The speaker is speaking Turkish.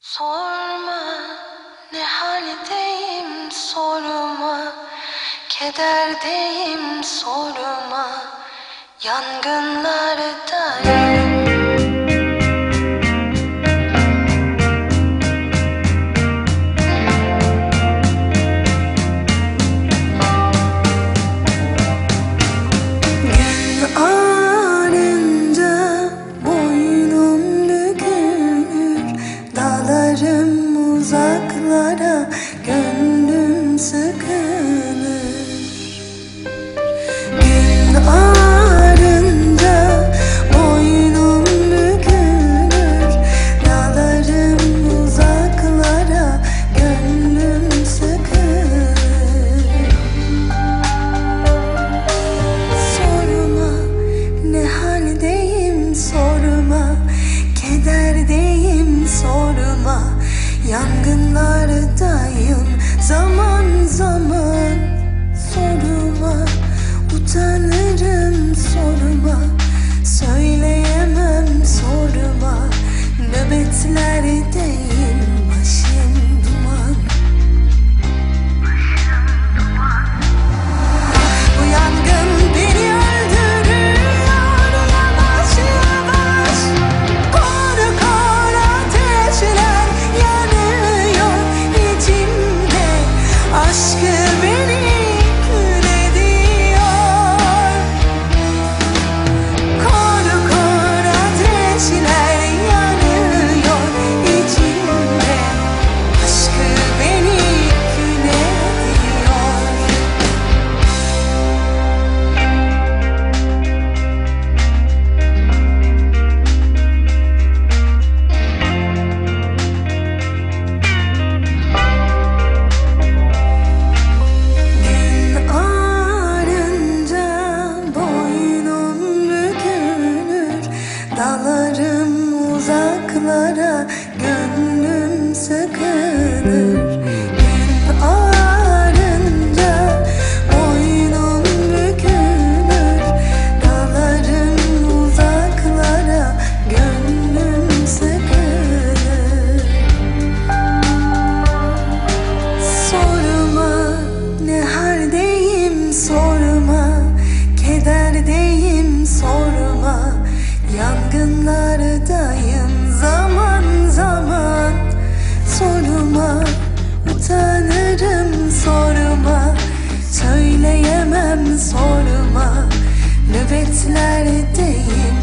Sorma ne haldeyim sorma Kederdeyim sorma. Yangınlar sorma Kederdeyim sorma Yangınlardayım zaman zaman Sorma utanırım sorma Söyleyemem sorma Nöbetlerdeyim. gurbetler değil